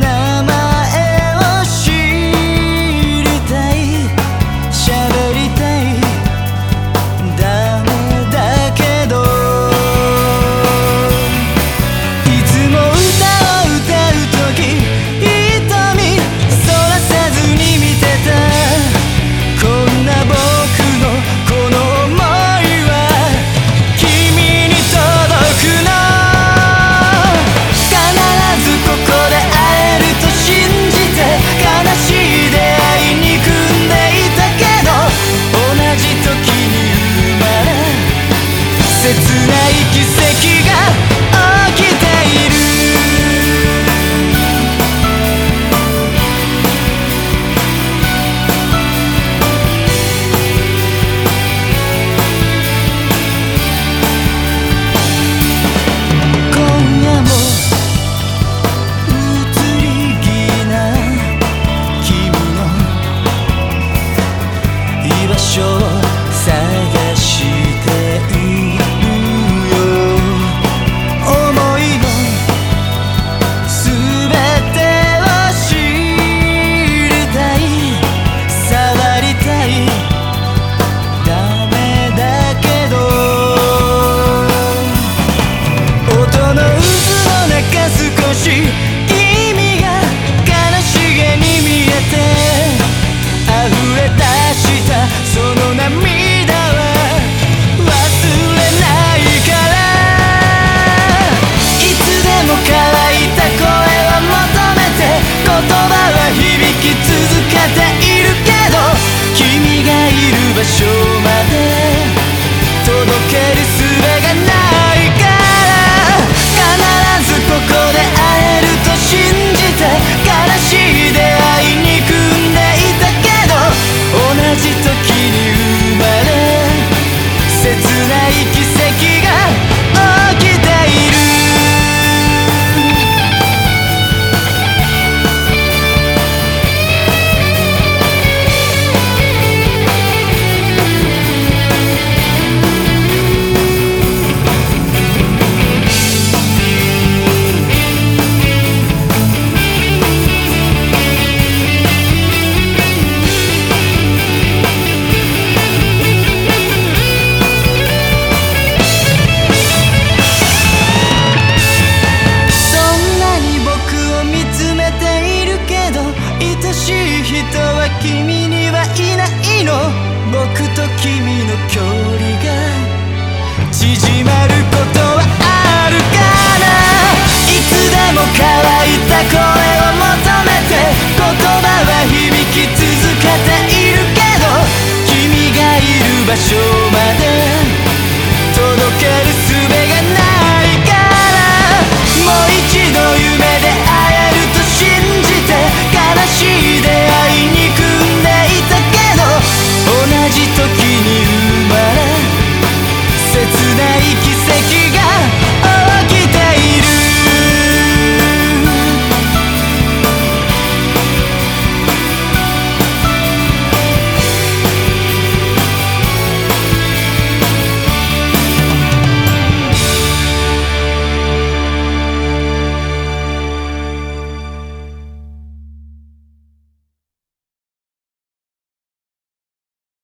now 君にはいないの。僕と君の距離が縮まることはあるかな。いつでも乾いた声を求めて言葉は響き続けているけど君がいる場所